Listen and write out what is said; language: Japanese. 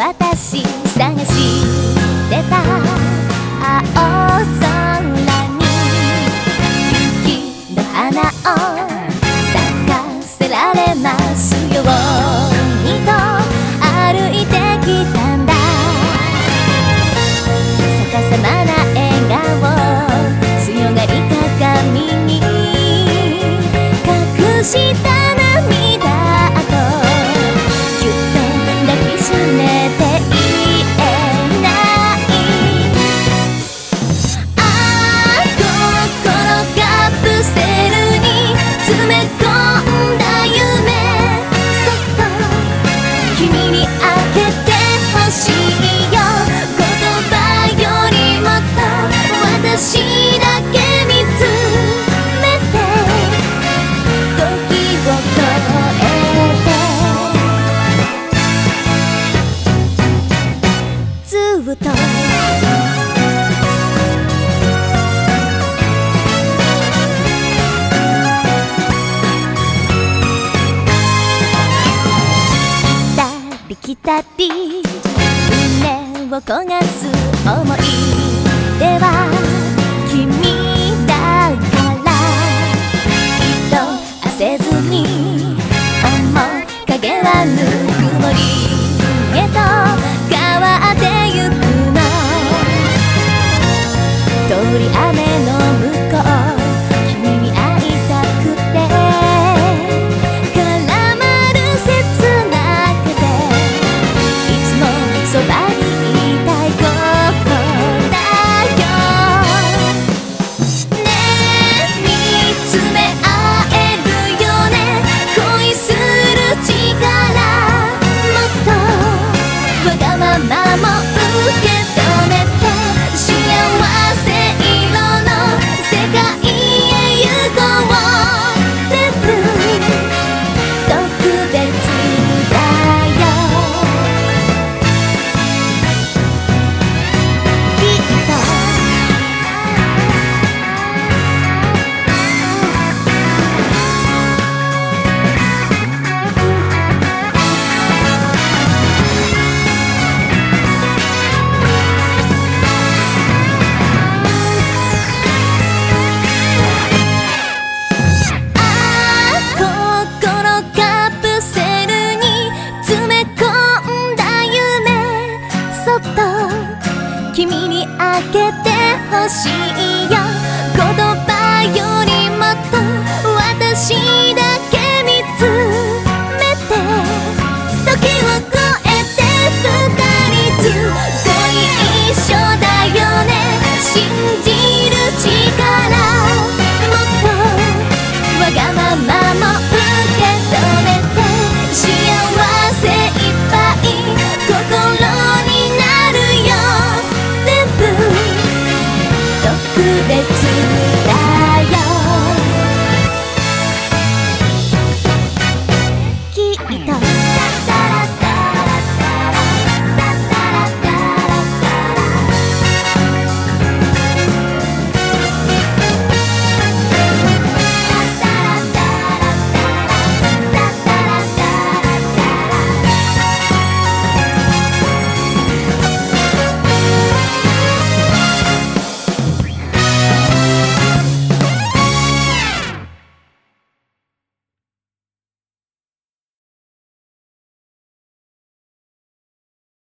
私探しび胸を焦がす思いではっと君にあげてほしい day